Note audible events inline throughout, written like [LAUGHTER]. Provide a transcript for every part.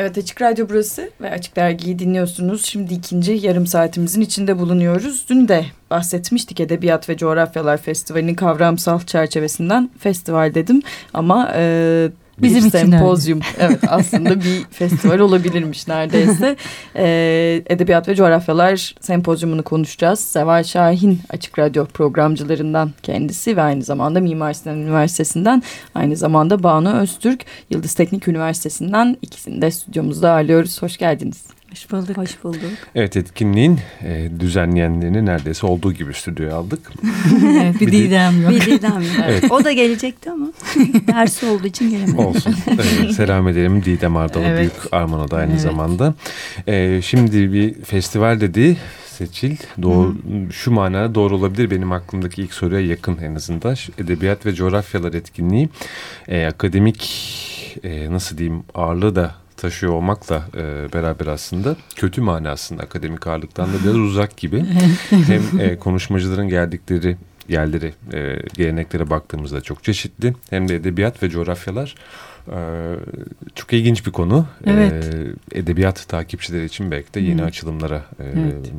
Evet Açık Radyo burası ve Açık Dergi'yi dinliyorsunuz. Şimdi ikinci yarım saatimizin içinde bulunuyoruz. Dün de bahsetmiştik Edebiyat ve Coğrafyalar Festivali'nin kavramsal çerçevesinden festival dedim. Ama e, Bizim bir sempozyum. evet aslında bir [LAUGHS] festival olabilirmiş neredeyse. Ee, Edebiyat ve Coğrafyalar sempozyumunu konuşacağız. Seval Şahin Açık Radyo programcılarından kendisi ve aynı zamanda Mimar Sinan Üniversitesi'nden aynı zamanda Banu Öztürk Yıldız Teknik Üniversitesi'nden ikisini de stüdyomuzda ağırlıyoruz. Hoş geldiniz. Hoş bulduk. Hoş bulduk. Evet etkinliğin e, düzenleyenlerini neredeyse olduğu gibi stüdyoya aldık. [LAUGHS] evet, bir, bir Didem yok. Bir Didem yok. Evet. O da gelecekti ama [LAUGHS] dersi olduğu için gelemedi. Olsun. Evet, selam edelim Didem Ardalı evet. Büyük Armano'da aynı evet. zamanda. E, şimdi bir festival dedi Seçil. Doğru, Hı. şu manada doğru olabilir benim aklımdaki ilk soruya yakın en azından. Edebiyat ve coğrafyalar etkinliği e, akademik e, nasıl diyeyim ağırlığı da taşıyor olmakla e, beraber aslında kötü manasında akademik ağırlıktan da biraz uzak gibi. [LAUGHS] hem e, konuşmacıların geldikleri yerleri, e, geleneklere baktığımızda çok çeşitli. Hem de edebiyat ve coğrafyalar e, çok ilginç bir konu. Evet. E, edebiyat takipçileri için belki de yeni Hı. açılımlara e, evet.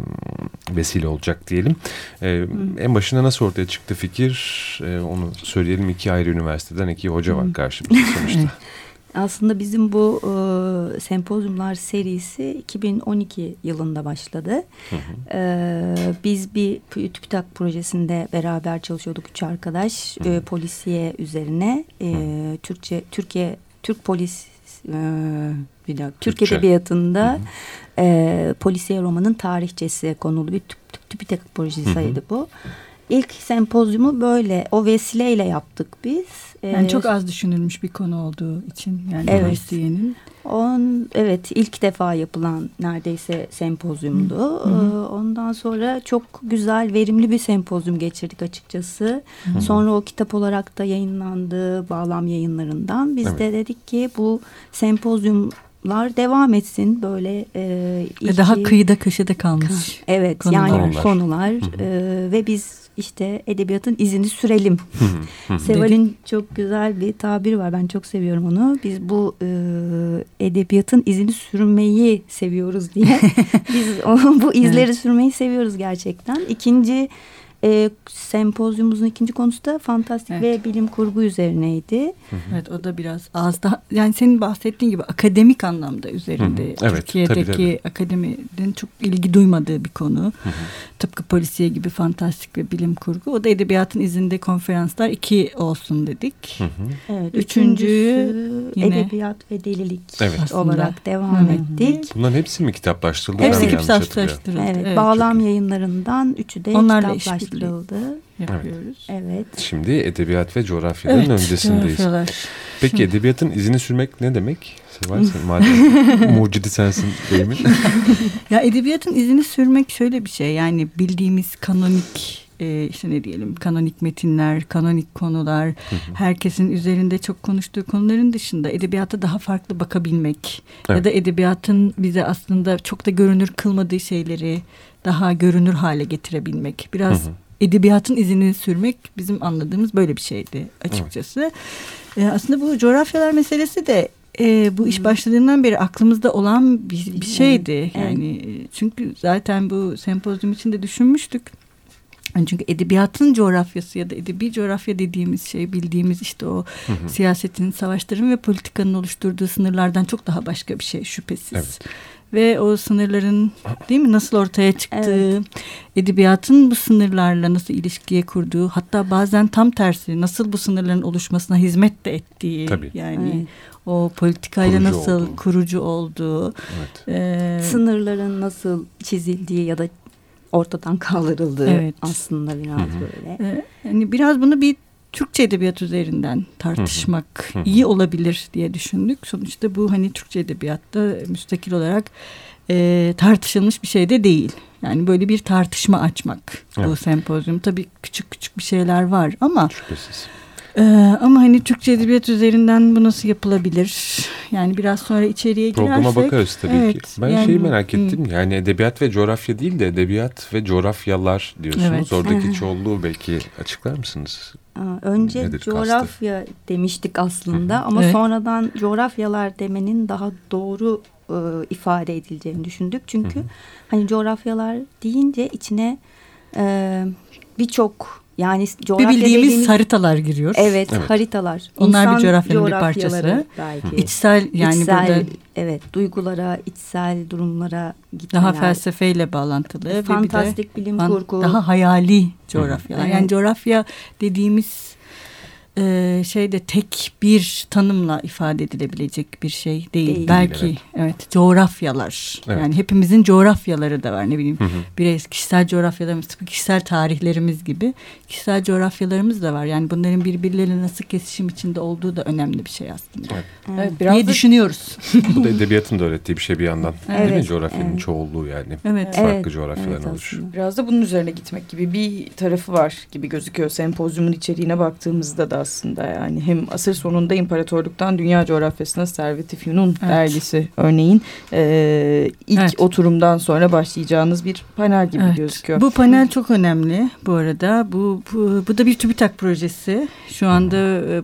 vesile olacak diyelim. E, en başında nasıl ortaya çıktı fikir? E, onu söyleyelim. iki ayrı üniversiteden iki hoca var karşımızda sonuçta. [LAUGHS] Aslında bizim bu e, sempozyumlar serisi 2012 yılında başladı. Hı hı. E, biz bir TÜBİTAK projesinde beraber çalışıyorduk üç arkadaş. Hı hı. E, polisiye üzerine e, Türkçe Türkiye Türk polis e, bir dakika Türk edebiyatında E, polisiye romanın tarihçesi konulu bir TÜBİTAK projesi sayıydı bu. İlk sempozyumu böyle o vesileyle yaptık biz. Yani ee, çok az düşünülmüş bir konu olduğu için yani evet. üniversitenin. On, evet ilk defa yapılan neredeyse sempozyumdu. Hı hı. Ondan sonra çok güzel verimli bir sempozyum geçirdik açıkçası. Hı Sonra o kitap olarak da yayınlandı bağlam yayınlarından. Biz evet. de dedik ki bu sempozyumlar devam etsin böyle e, iki, daha kıyıda köşede kalmış. Evet konular. yani konular, hı hı. E, ve biz işte edebiyatın izini sürelim. Seval'in çok güzel bir tabir var. Ben çok seviyorum onu. Biz bu e, edebiyatın izini sürmeyi seviyoruz diye. [LAUGHS] Biz o, bu izleri evet. sürmeyi seviyoruz gerçekten. İkinci e, sempozyumumuzun ikinci konusu da fantastik evet. ve bilim kurgu üzerineydi. Evet o da biraz az daha yani senin bahsettiğin gibi akademik anlamda üzerinde. Hı Evet, Türkiye'deki tabii, tabii. akademinin çok ilgi duymadığı bir konu. Hı hı. Tıpkı polisiye gibi fantastik ve bilim kurgu. O da edebiyatın izinde konferanslar iki olsun dedik. Hı hı. Evet, üçüncü yine edebiyat ve delilik evet. olarak devam hı hı. ettik. Bunların hepsi mi kitaplaştırıldı? Hepsi kitaplaştırıldı. Evet, evet, bağlam yayınlarından üçü de Onlarla kitaplaştırıldı yapıldı. Yapıyoruz. Evet. evet. Şimdi edebiyat ve coğrafyaların evet, öncesindeyiz. Coğrafyalar. Peki Şimdi. edebiyatın izini sürmek ne demek? Seval sen madem [LAUGHS] mucidi sensin deyimin. ya edebiyatın izini sürmek şöyle bir şey. Yani bildiğimiz kanonik e, işte ne diyelim kanonik metinler, kanonik konular, hı hı. herkesin üzerinde çok konuştuğu konuların dışında edebiyata daha farklı bakabilmek evet. ya da edebiyatın bize aslında çok da görünür kılmadığı şeyleri daha görünür hale getirebilmek. Biraz hı hı. edebiyatın izini sürmek bizim anladığımız böyle bir şeydi açıkçası. Evet. E, aslında bu coğrafyalar meselesi de e, bu iş başladığından beri aklımızda olan bir, bir şeydi. Yani evet. çünkü zaten bu sempozyum içinde düşünmüştük. Yani çünkü edebiyatın coğrafyası ya da edebi coğrafya dediğimiz şey bildiğimiz işte o hı hı. siyasetin, savaşların ve politikanın oluşturduğu sınırlardan çok daha başka bir şey şüphesiz. Evet ve o sınırların değil mi nasıl ortaya çıktığı, evet. edebiyatın bu sınırlarla nasıl ilişkiye kurduğu, hatta bazen tam tersi nasıl bu sınırların oluşmasına hizmet de ettiği, Tabii. yani evet. o politikayla kurucu nasıl olduğu. kurucu olduğu, evet. e, sınırların nasıl çizildiği ya da ortadan kaldırıldığı evet. aslında biraz Hı -hı. böyle. E, yani biraz bunu bir Türkçe edebiyat üzerinden tartışmak iyi olabilir diye düşündük. Sonuçta bu hani Türkçe edebiyatta müstakil olarak e, tartışılmış bir şey de değil. Yani böyle bir tartışma açmak evet. bu sempozyum. Tabii küçük küçük bir şeyler var ama... Şüphesiz. Ee, ama hani Türkçe edebiyat üzerinden bu nasıl yapılabilir? Yani biraz sonra içeriye girersek. Programa bakarız tabii evet, ki. Ben yani, şeyi merak ettim. Hı. Yani edebiyat ve coğrafya değil de edebiyat ve coğrafyalar diyorsunuz. Evet. Oradaki [LAUGHS] çoğulluğu belki açıklar mısınız? Önce Nedir coğrafya kastı? demiştik aslında Hı-hı. ama evet. sonradan coğrafyalar demenin daha doğru e, ifade edileceğini düşündük. Çünkü Hı-hı. hani coğrafyalar deyince içine e, birçok yani coğrafya bir bildiğimiz dediğimiz, haritalar giriyor. Evet, evet. haritalar. Onlar İnsan bir coğrafyanın bir parçası. Belki. İçsel yani içsel, burada. Evet duygulara, içsel durumlara gitmeler. Daha felsefeyle bağlantılı. Fantastik bilim kurgu. Daha hayali coğrafyalar. Evet. Yani coğrafya dediğimiz e, şeyde tek bir tanımla ifade edilebilecek bir şey değil. değil Belki evet. evet coğrafyalar. Evet. Yani hepimizin coğrafyaları da var ne bileyim. Hı hı. Birey kişisel coğrafyalarımız, kişisel tarihlerimiz gibi kişisel coğrafyalarımız da var. Yani bunların birbirleriyle nasıl kesişim içinde olduğu da önemli bir şey aslında. Evet. evet biraz Niye da... düşünüyoruz? Bu da edebiyatın da öğrettiği bir şey bir yandan. Evet. Değil mi? Coğrafyanın evet. çoğulluğu yani. Evet. Farklı evet. coğrafyaların evet, oluşu. Biraz da bunun üzerine gitmek gibi bir tarafı var gibi gözüküyor. Sempozyumun içeriğine baktığımızda da aslında yani hem asır sonunda imparatorluktan dünya coğrafyasına Servet-i Fünun evet. dergisi örneğin e, ilk evet. oturumdan sonra başlayacağınız bir panel gibi evet. gözüküyor. Bu panel çok önemli bu arada. Bu, bu, bu da bir TÜBİTAK projesi. Şu anda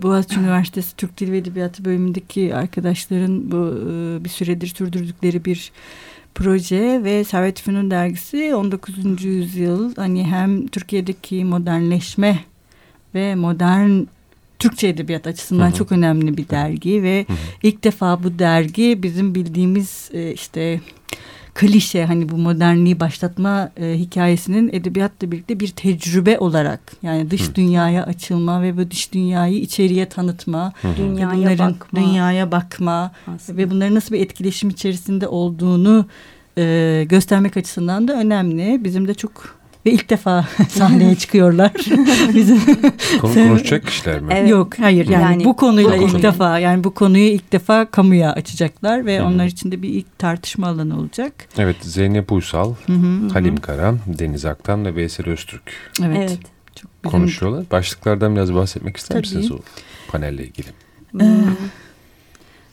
Boğaziçi Üniversitesi Türk Dili ve Edebiyatı bölümündeki arkadaşların bu bir süredir sürdürdükleri bir proje ve Servet Fünun dergisi 19. yüzyıl hani hem Türkiye'deki modernleşme ve modern Türkçe edebiyat açısından hı hı. çok önemli bir dergi ve hı hı. ilk defa bu dergi bizim bildiğimiz e, işte klişe hani bu modernliği başlatma e, hikayesinin edebiyatla birlikte bir tecrübe olarak yani dış Hı. dünyaya açılma ve bu dış dünyayı içeriye tanıtma, Hı. dünyaya bakma, dünyaya bakma Aslında. ve bunların nasıl bir etkileşim içerisinde olduğunu e, göstermek açısından da önemli. Bizim de çok ve ilk defa [LAUGHS] sahneye [LAUGHS] çıkıyorlar. [LAUGHS] Bizim Konu konuşacak kişiler mi? Evet. Yok hayır yani, yani bu konuyla ilk konu. defa yani bu konuyu ilk defa kamuya açacaklar ve Hı-hı. onlar için de bir ilk tartışma alanı olacak. Evet Zeynep Uysal, Hı-hı. Halim Karan, Deniz Aktan ve Veysel Öztürk. Evet. evet. Çok. Konuşuyorlar. Başlıklardan biraz bahsetmek ister Tabii. misiniz o panelle ilgili?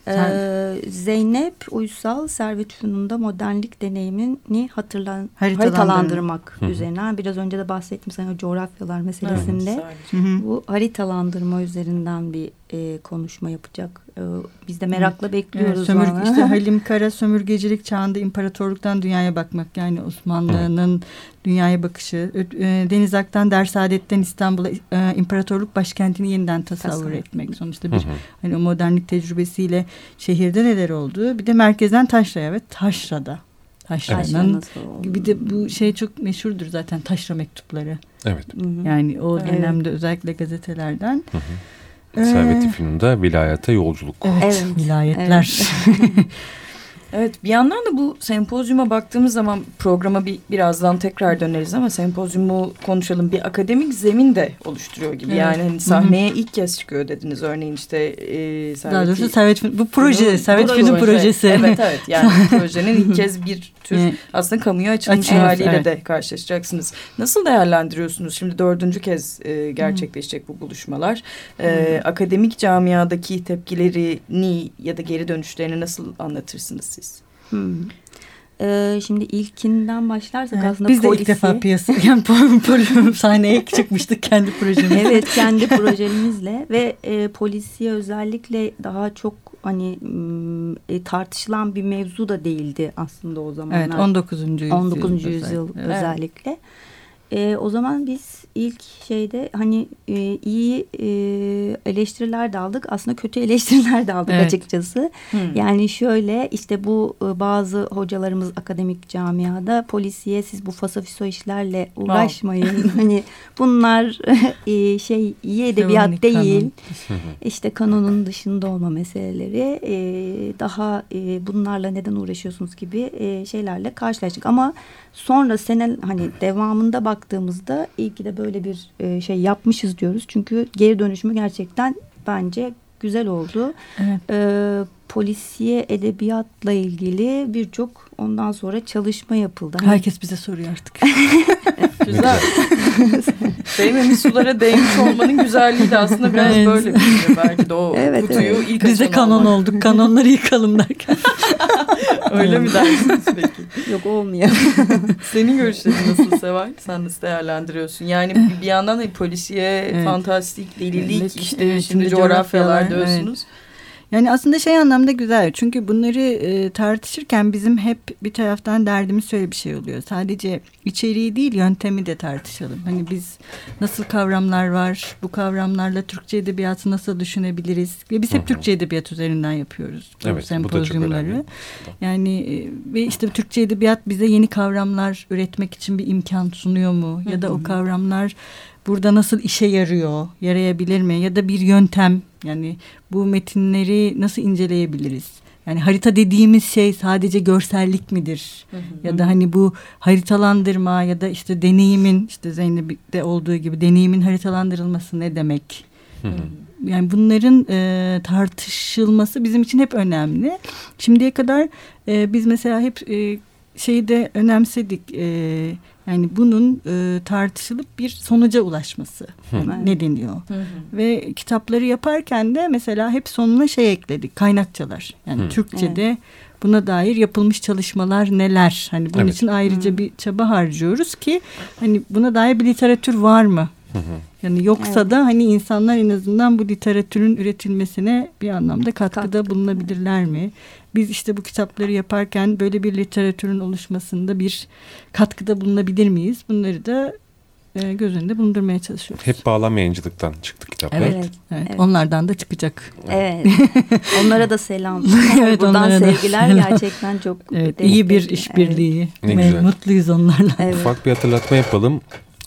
Hmm. Ee, Zeynep Uysal Servet Fünun'da modernlik deneyimini hatırlan, haritalandırmak Hı. üzerine. Biraz önce de bahsettim sana coğrafyalar meselesinde. Evet, bu haritalandırma üzerinden bir e, konuşma yapacak. E, biz de merakla evet. bekliyoruz. Evet, sömür, işte [LAUGHS] Halim Kara sömürgecilik çağında imparatorluktan dünyaya bakmak yani Osmanlı'nın dünyaya bakışı. E, Deniz Ak'tan Dersaadet'ten İstanbul'a e, imparatorluk başkentini yeniden tasavvur Tasavvur. etmek. Sonuçta bir hani o modernlik tecrübesiyle şehirde neler oldu. Bir de merkezden Taşra'ya ve Taşra'da. Taşra'nın bir de bu şey çok meşhurdur zaten Taşra mektupları. Evet. Yani o dönemde evet. özellikle gazetelerden. Hı hı. Servet-i Fünun'da vilayete yolculuk. Evet, evet. vilayetler. Evet. [LAUGHS] Evet bir yandan da bu sempozyuma baktığımız zaman programa bir birazdan tekrar döneriz ama sempozyumu konuşalım. Bir akademik zemin de oluşturuyor gibi. Evet. Yani hani sahneye Hı -hı. ilk kez çıkıyor dediniz. Örneğin işte e, Servet Daha doğrusu Servet bu proje Servet Fünun projesi. Evet evet yani [LAUGHS] projenin ilk kez bir tür aslında kamuya açılmış Açın, haliyle evet. de karşılaşacaksınız. Nasıl değerlendiriyorsunuz? Şimdi dördüncü kez e, gerçekleşecek bu buluşmalar. E, akademik camiadaki tepkilerini ya da geri dönüşlerini nasıl anlatırsınız siz? Hmm. Ee, şimdi ilkinden başlarsak evet, aslında biz de polisi... [LAUGHS] ilk defa piyasa yani sahneye çıkmıştık kendi projemizle. Evet kendi projemizle ve e, polisiye özellikle daha çok hani e, tartışılan bir mevzu da değildi aslında o zamanlar. Evet 19. yüzyıl. 19. yüzyıl özellikle. özellikle. E, o zaman biz ilk şeyde hani e, iyi e, eleştiriler de aldık. Aslında kötü [LAUGHS] eleştiriler de aldık evet. açıkçası. Hmm. Yani şöyle işte bu e, bazı hocalarımız akademik camiada polisiye siz bu fasafiso işlerle uğraşmayın. Wow. [LAUGHS] hani bunlar [LAUGHS] e, şey iyi edebiyat Sevonik değil. Kanon. işte kanonun dışında olma meseleleri e, daha e, bunlarla neden uğraşıyorsunuz gibi e, şeylerle karşılaştık. Ama sonra sene hani devamında baktığımızda iyi ki de böyle bir e, şey yapmışız diyoruz. Çünkü geri dönüşümü gerçekten bence güzel oldu. Evet. E, polisiye edebiyatla ilgili birçok ondan sonra çalışma yapıldı. Hani... Herkes bize soruyor artık. [LAUGHS] güzel. Değmemiş [LAUGHS] sulara değmiş olmanın güzelliği de aslında biraz evet. böyle bir şey. Belki de o [LAUGHS] evet, kutuyu evet. ilk Biz de kanon olmak. olduk. Kanonları yıkalım derken. [LAUGHS] Öyle mi dersiniz peki? Yok olmuyor. Senin görüşlerin nasıl Seval? Sen nasıl değerlendiriyorsun? Yani bir yandan da polisiye, evet. fantastik, delilik, evet. işte evet, şimdi, şimdi coğrafyalar diyorsunuz. Evet. Yani aslında şey anlamda güzel. Çünkü bunları e, tartışırken bizim hep bir taraftan derdimiz şöyle bir şey oluyor. Sadece içeriği değil yöntemi de tartışalım. Hani biz nasıl kavramlar var? Bu kavramlarla Türkçe edebiyatı nasıl düşünebiliriz? Ve biz hep Hı-hı. Türkçe edebiyat üzerinden yapıyoruz bu evet, sempozyumları. Yani e, ve işte Türkçe edebiyat bize yeni kavramlar üretmek için bir imkan sunuyor mu? Ya da Hı-hı. o kavramlar burada nasıl işe yarıyor, yarayabilir mi? Ya da bir yöntem yani bu metinleri nasıl inceleyebiliriz? Yani harita dediğimiz şey sadece görsellik midir? Hı hı. Ya da hani bu haritalandırma ya da işte deneyimin işte Zeynep'te olduğu gibi deneyimin haritalandırılması ne demek? Hı hı. Yani bunların e, tartışılması bizim için hep önemli. Şimdiye kadar e, biz mesela hep e, şeyi de önemsedik. E, yani bunun e, tartışılıp bir sonuca ulaşması yani ne deniyor? Hı hı. Ve kitapları yaparken de mesela hep sonuna şey ekledik kaynakçalar. Yani hı. Türkçe'de evet. buna dair yapılmış çalışmalar neler? Hani bunun evet. için ayrıca hı. bir çaba harcıyoruz ki hani buna dair bir literatür var mı? Hı hı. Yani yoksa evet. da hani insanlar en azından bu literatürün üretilmesine bir anlamda katkıda Katkı. bulunabilirler mi? Biz işte bu kitapları yaparken böyle bir literatürün oluşmasında bir katkıda bulunabilir miyiz? Bunları da e, göz önünde bulundurmaya çalışıyoruz. Hep bağlam yayıncılıktan çıktı kitaplar. Evet, evet, evet. Onlardan da çıkacak. Evet. [LAUGHS] Onlara da selam. [LAUGHS] evet, Buradan sevgiler da. gerçekten çok evet, iyi bir işbirliği. Evet. Ne güzel. Mutluyuz onlarla. Evet. Ufak bir hatırlatma yapalım.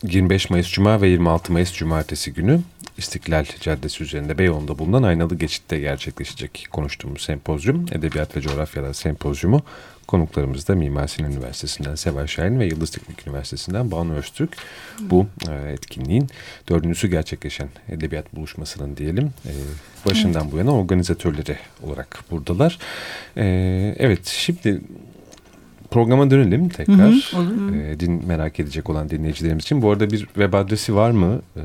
25 Mayıs Cuma ve 26 Mayıs Cumartesi günü İstiklal Caddesi üzerinde Beyoğlu'nda bulunan Aynalı Geçit'te gerçekleşecek konuştuğumuz sempozyum, Edebiyat ve Coğrafyalar Sempozyumu. Konuklarımız da Mimar Sinan Üniversitesi'nden Seval Şahin ve Yıldız Teknik Üniversitesi'nden Banu Öztürk. Bu e, etkinliğin dördüncüsü gerçekleşen edebiyat buluşmasının diyelim e, başından evet. bu yana organizatörleri olarak buradalar. E, evet şimdi programa dönelim tekrar. Hı hı, olur. E, din merak edecek olan dinleyicilerimiz için. Bu arada bir web adresi var mı? E,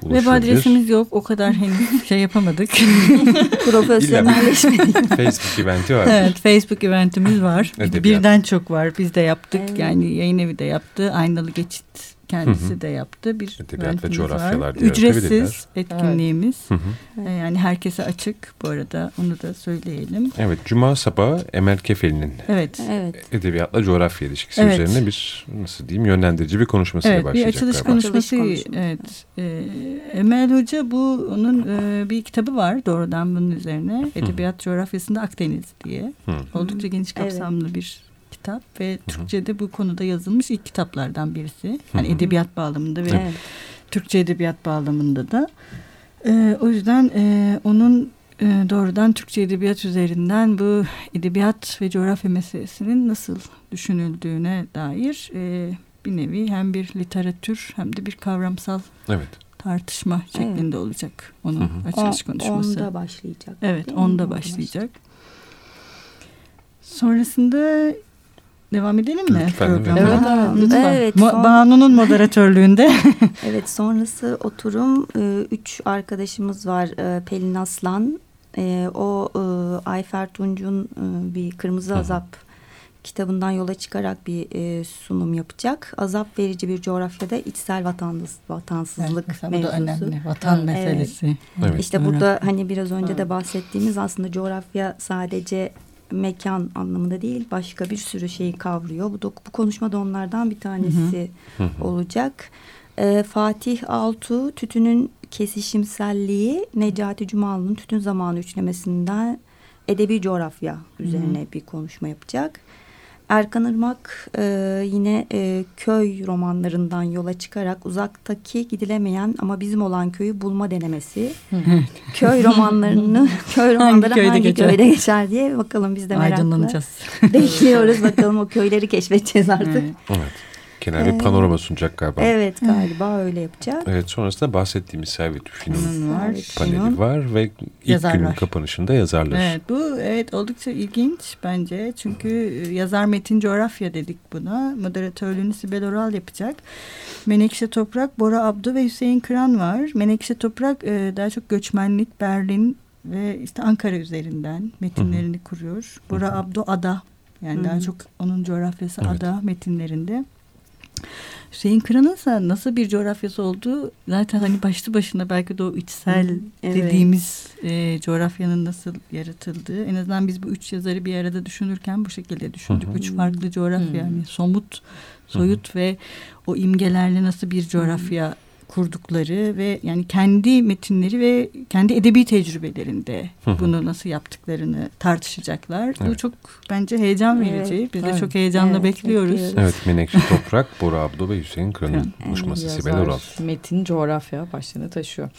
web adresimiz yok. O kadar henüz şey yapamadık. [LAUGHS] Profesyonelleşmedik. Facebook eventi var. Evet Facebook eventimiz var. Edebiyat. Birden çok var. Biz de yaptık. Evet. Yani yayın evi de yaptı. Aynalı Geçit kendisi hı hı. de yaptı. Bir Edebiyat ve coğrafyalar diye Ücretsiz etkinliğimiz. Evet. Hı hı. Yani herkese açık bu arada onu da söyleyelim. Evet Cuma sabahı Emel Kefeli'nin evet. edebiyatla coğrafya ilişkisi evet. üzerine bir nasıl diyeyim yönlendirici bir konuşmasıyla evet, başlayacak. Bir açılış galiba. konuşması. Evet. Ee, Emel Hoca bu onun e, bir kitabı var doğrudan bunun üzerine. Edebiyat hı. coğrafyasında Akdeniz diye. Hı. Oldukça geniş kapsamlı evet. bir kitap ve Türkçe'de bu konuda yazılmış ilk kitaplardan birisi. Yani edebiyat bağlamında ve evet. Türkçe edebiyat bağlamında da. Ee, o yüzden e, onun e, doğrudan Türkçe edebiyat üzerinden bu edebiyat ve coğrafya meselesinin nasıl düşünüldüğüne dair e, bir nevi hem bir literatür hem de bir kavramsal evet. tartışma şeklinde evet. olacak onun hı hı. açılış konuşması. Onda başlayacak. Evet, onda başlayacak. Sonrasında Devam edelim mi lütfen? Evet, evet, lütfen. Evet, son... Banu'nun [LAUGHS] moderatörlüğünde. [LAUGHS] evet sonrası oturum e, üç arkadaşımız var. E, Pelin Aslan, e, o Ayfer Tunç'un bir Kırmızı Azap kitabından yola çıkarak bir sunum yapacak. Azap verici bir coğrafyada içsel vatansız, vatansızlık evet, mevzusu. Bu da önemli. Vatan meselesi. Evet. evet. İşte burada hani biraz önce de bahsettiğimiz aslında coğrafya sadece mekan anlamında değil başka bir sürü şeyi kavruyor. Bu, bu konuşmada onlardan bir tanesi hı hı. olacak. Ee, Fatih Altu tütünün kesişimselliği Necati Cumalı'nın tütün zamanı üçlemesinden edebi coğrafya üzerine hı. bir konuşma yapacak. Erkan Irmak e, yine e, köy romanlarından yola çıkarak uzaktaki gidilemeyen ama bizim olan köyü bulma denemesi. köy romanlarını [LAUGHS] köy romanları hangi, köyde, hangi geçer? köyde geçer diye bakalım biz de merakla [LAUGHS] bekliyoruz. bakalım o köyleri keşfedeceğiz artık. Evet. Genel bir panorama sunacak galiba. Evet galiba öyle yapacak. Evet sonrasında bahsettiğimiz Servet Üfin'in var, paneli var ve ilk Yazarlar. günün kapanışında yazarlar. Evet bu evet oldukça ilginç bence. Çünkü e, yazar Metin Coğrafya dedik buna. Moderatörlüğünü Sibel Oral yapacak. Menekşe Toprak, Bora Abdu ve Hüseyin Kıran var. Menekşe Toprak e, daha çok göçmenlik, Berlin ve işte Ankara üzerinden metinlerini Hı -hı. kuruyor. Bora Abdu Ada Yani Hı. daha çok onun coğrafyası evet. ada metinlerinde. Hüseyin Kıran'ın nasıl bir coğrafyası olduğu zaten hani başlı başına belki de o içsel evet. dediğimiz e, coğrafyanın nasıl yaratıldığı. En azından biz bu üç yazarı bir arada düşünürken bu şekilde düşündük. Hı hı. Üç farklı coğrafya hı. yani somut, soyut hı hı. ve o imgelerle nasıl bir coğrafya kurdukları ve yani kendi metinleri ve kendi edebi tecrübelerinde bunu nasıl yaptıklarını tartışacaklar. Evet. Bu çok bence heyecan verici. Evet. Biz de evet. çok heyecanla evet, bekliyoruz. bekliyoruz. Evet Menekşe Toprak, Bora Abdo ve Hüseyin Kıran'ın buluşması Sibel Oral. Metin coğrafya başlığını taşıyor.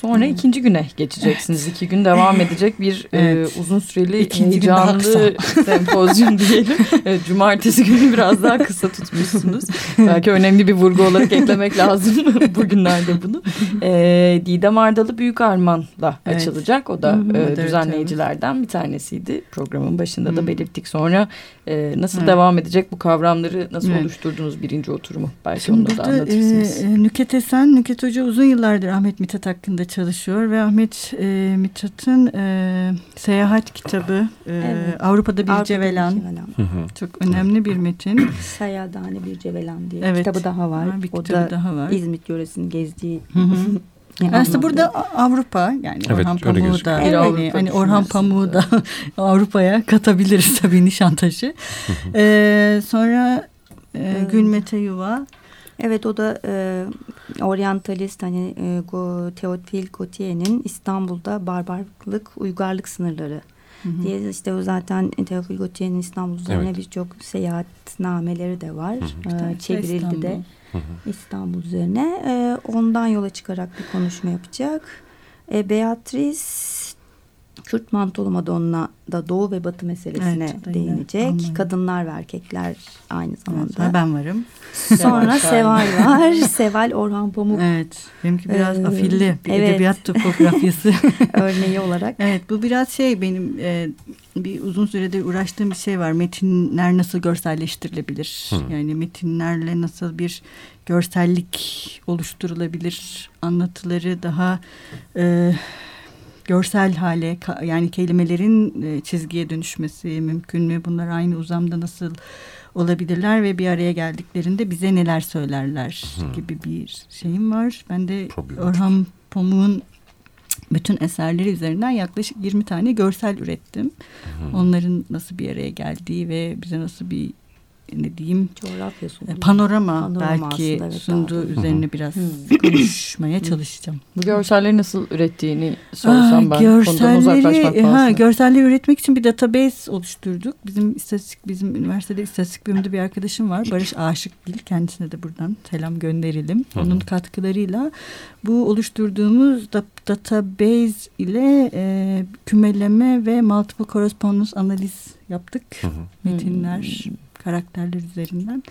Sonra hmm. ikinci güne geçeceksiniz. Evet. İki gün devam edecek bir e, evet. e, uzun süreli İkinci heyecanlı [LAUGHS] sempozyum diyelim. Evet, cumartesi günü biraz daha kısa tutmuşsunuz. [LAUGHS] Belki önemli bir vurgu olarak eklemek lazım [LAUGHS] bugünlerde bunu. E, Didem Ardalı Büyük Arman'la evet. açılacak. O da e, düzenleyicilerden bir tanesiydi. Programın başında da belirttik. Sonra e, nasıl evet. devam edecek bu kavramları nasıl evet. oluşturdunuz birinci oturumu? Belki Şimdi onu da anlatırsınız. E, Nüket Esen, Nüket Hoca uzun yıllardır Ahmet Mithat hakkında çalışıyor ve Ahmet e, Mithat'ın e, seyahat kitabı e, evet. Avrupa'da bir Avrupa'da Cevelan. Bir cevelan. Çok önemli bir metin. Seyadane bir Cevelan diye evet. kitabı daha var. Ha, bir kitabı o da daha var. İzmit yöresini gezdiği [LAUGHS] Yani aslında burada Avrupa yani evet, Orhan Pamuk'u da evet, yani, hani Orhan Pamuk'u da [LAUGHS] Avrupa'ya katabiliriz tabii Nişantaşı. ee, sonra e, Gülmete Yuva Evet o da e, oryantalist hani e, Go, Teofil Gautier'in İstanbul'da barbarlık uygarlık sınırları hı hı. diye işte o zaten Teofil Gautier'in İstanbul üzerine evet. birçok seyahatnameleri de var. Hı hı. E, çevrildi İstanbul. de hı hı. İstanbul üzerine. E, ondan yola çıkarak bir konuşma yapacak. E, Beatrice Kürt mantolu Madonna da doğu ve batı meselesine evet, değinecek. Anladım. Kadınlar ve erkekler aynı zamanda. Evet, ben varım. Sonra Seval var. [LAUGHS] Seval Orhan Pamuk. Evet. Benimki biraz ee, afilli bir evet. edebiyat topografyası. [LAUGHS] Örneği olarak. Evet bu biraz şey benim e, bir uzun süredir uğraştığım bir şey var. Metinler nasıl görselleştirilebilir? Hı. Yani metinlerle nasıl bir görsellik oluşturulabilir? Anlatıları daha... E, görsel hale yani kelimelerin e, çizgiye dönüşmesi mümkün mü? Bunlar aynı uzamda nasıl olabilirler ve bir araya geldiklerinde bize neler söylerler hmm. gibi bir şeyim var. Ben de Orhan Pamuk'un bütün eserleri üzerinden yaklaşık 20 tane görsel ürettim. Onların nasıl bir araya geldiği ve bize nasıl bir ne diyeyim coğrafya sundu. E, panorama, panorama belki aslında, evet, sunduğu daha. üzerine biraz [CLEARS THROAT] konuşmaya çalışacağım. Bu görselleri nasıl ürettiğini sorsam Aa, ben görselleri, uzaklaşmak ha, Görselleri üretmek için bir database oluşturduk. Bizim istatistik bizim üniversitede istatistik bölümünde bir arkadaşım var. Barış Aşıkgil kendisine de buradan selam gönderelim. Onun katkılarıyla bu oluşturduğumuz da, database ile e, kümeleme ve multiple correspondence analiz yaptık. Hı hı. Metinler, hmm karakterler üzerinden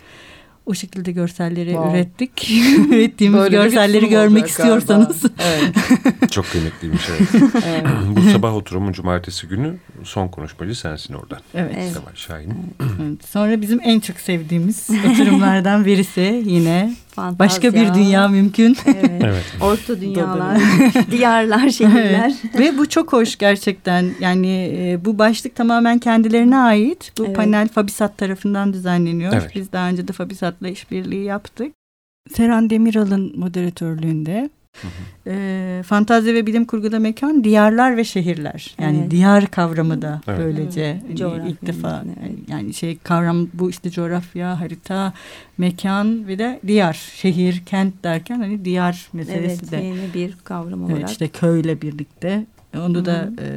o şekilde görselleri wow. ürettik. [LAUGHS] Ürettiğimiz Böyle görselleri görmek istiyorsanız. Evet. [LAUGHS] Çok kıymetliymiş evet. evet. [CLEARS THROAT] Bu sabah oturumun cumartesi günü son konuşmacı sensin orada. Evet. Seval Şahin. Evet. Sonra bizim en çok sevdiğimiz oturumlardan birisi yine Fantazya. Başka bir dünya mümkün. [LAUGHS] Evet. evet. Orta dünyalar, [LAUGHS] diyarlar, şehirler. Evet. Ve bu çok hoş gerçekten. Yani e, bu başlık tamamen kendilerine ait. Bu evet. panel Fabisat tarafından düzenleniyor. Evet. Biz daha önce de Fabisat'la işbirliği yaptık. Seren Demiral'ın moderatörlüğünde E, fantazya ve bilim kurguda mekan diyarlar ve şehirler. Yani evet. diyar kavramı da evet. böylece hani ilk defa evet. yani şey kavram bu işte coğrafya, harita, mekan ve de diyar, şehir, kent derken hani diyar meselesi evet, de. yeni bir kavram olarak. Evet işte köyle birlikte. Onu Hı da e,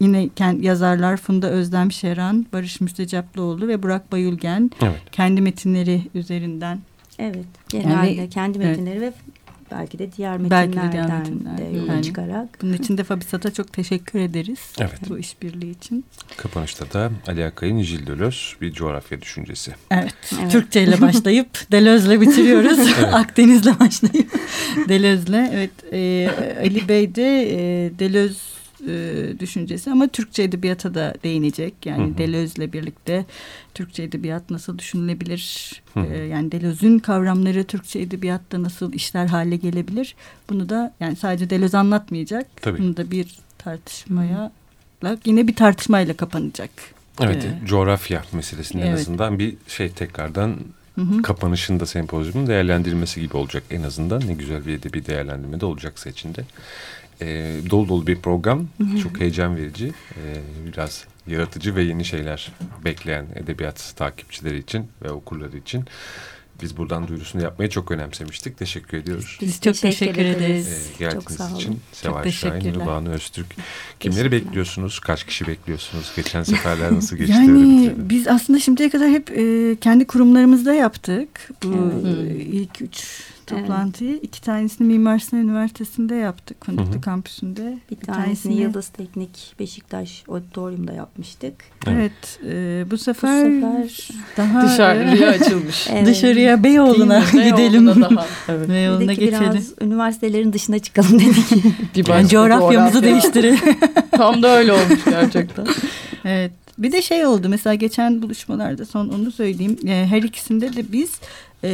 yine kend, yazarlar Funda Özlem Şeran, Barış Müstecaplıoğlu ve Burak Bayülgen evet. kendi metinleri üzerinden Evet. Genelde yani, kendi metinleri evet. ve belki de diğer metinlerden de, diğer metinler. de yola yani, çıkarak. Bunun için de Fabisat'a çok teşekkür ederiz. Evet. Bu işbirliği için. Kapanışta da Ali Akkay'ın Jil Delöz bir coğrafya düşüncesi. Evet. evet. Türkçe ile başlayıp [LAUGHS] Delöz'le bitiriyoruz. evet. [LAUGHS] Akdeniz'le başlayıp Delöz'le. Evet. E, Ali Bey de e, Delöz e, düşüncesi ama Türkçe edebiyata da değinecek. Yani hı Deleuze'le birlikte Türkçe edebiyat nasıl düşünülebilir? E, yani Deleuze'ün kavramları Türkçe edebiyatta nasıl işler hale gelebilir? Bunu da yani sadece Deleuze anlatmayacak. Tabii. Bunu da bir tartışmaya hı. yine bir tartışmayla kapanacak. Evet, ee, coğrafya meselesinin evet. en azından bir şey tekrardan hı hı. kapanışında sempozyumun değerlendirilmesi gibi olacak en azından. Ne güzel bir edebi değerlendirme de olacaksa içinde. E, dolu dolu bir program. Çok heyecan verici. E, biraz yaratıcı ve yeni şeyler bekleyen edebiyat takipçileri için ve okurları için. Biz buradan duyurusunu yapmayı çok önemsemiştik. Teşekkür ediyoruz. Biz çok teşekkür, teşekkür ederiz. Ee, geldiğiniz çok sağ olun. için Seval Şahin, Banu Öztürk. Kimleri bekliyorsunuz? Kaç kişi bekliyorsunuz? Geçen seferler nasıl [LAUGHS] geçti? yani biz aslında şimdiye kadar hep e, kendi kurumlarımızda yaptık. Bu evet. ilk üç toplantıyı. Evet. İki tanesini Mimar Sinan Üniversitesi'nde yaptık. Konduklu Kampüsü'nde. Bir, bir tanesini, tanesini Yıldız Teknik Beşiktaş Auditorium'da yapmıştık. Evet. evet e, bu sefer, bu sefer daha dışarıya açılmış. [LAUGHS] evet. Dışarıya Beyoğlu'na gidelim. Daha. [LAUGHS] Evet. Beyoğlu'na geçelim. Biraz üniversitelerin dışına çıkalım dedik. [LAUGHS] bir yani coğrafyamızı değiştirelim. Tam da öyle olmuş gerçekten. evet. Bir de şey oldu mesela geçen buluşmalarda son onu söyleyeyim. E, her ikisinde de biz e,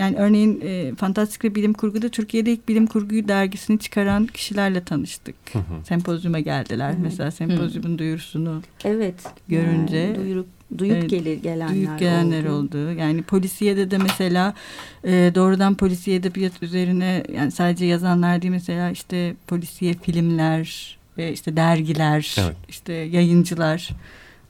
yani örneğin e, Fantastik ve Bilim Kurgu'da Türkiye'de ilk bilim kurgu dergisini çıkaran kişilerle tanıştık. Hı hı. Sempozyuma geldiler. Hı. Mesela sempozyumun hı. duyurusunu evet görünce yani duyurup duyup evet, gelir gelenler duyup gelenler oldu. oldu. Yani polisiyede de mesela e, doğrudan polisiye edebiyat üzerine yani sadece yazanlar değil mesela işte polisiye filmler, e, işte dergiler, evet. işte yayıncılar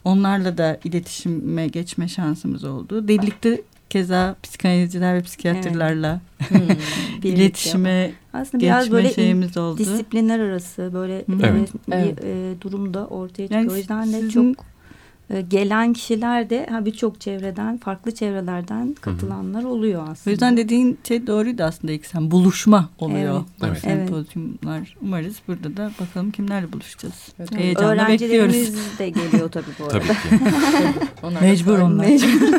Onlarla da iletişime geçme şansımız oldu. Delilikte keza psikanalizciler ve psikiyatrlarla evet. hmm, [LAUGHS] iletişime Aslında geçme biraz böyle şeyimiz oldu. Disiplinler arası böyle evet. bir evet. E, durumda ortaya çıkıyor. Yani o yüzden de çok e, gelen kişiler de ha birçok çevreden, farklı çevrelerden katılanlar Hı -hı. oluyor aslında. O yüzden dediğin şey doğruydu aslında ilk sen. Buluşma oluyor. Evet. evet. Sempozyumlar. Umarız burada da bakalım kimlerle buluşacağız. Evet. Heyecanla Öğrencilerimiz bekliyoruz. de geliyor tabii bu arada. tabii ki. [LAUGHS] onlar Mecbur onlar. [LAUGHS] Mecbur.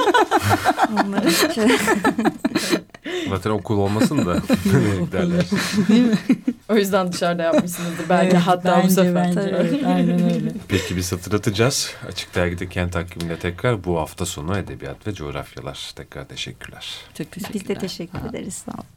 Onları Zaten okul olmasın da [LAUGHS] derler. Değil mi? O yüzden dışarıda yapmışsınızdır. Belki evet, hatta bence, bu sefer. Bence, evet, aynen öyle. Peki biz hatırlatacağız. Açık Dergi'de kent takviminde tekrar bu hafta sonu edebiyat ve coğrafyalar. Tekrar teşekkürler. Çok teşekkürler. Biz de teşekkür ederiz. Sağ olun.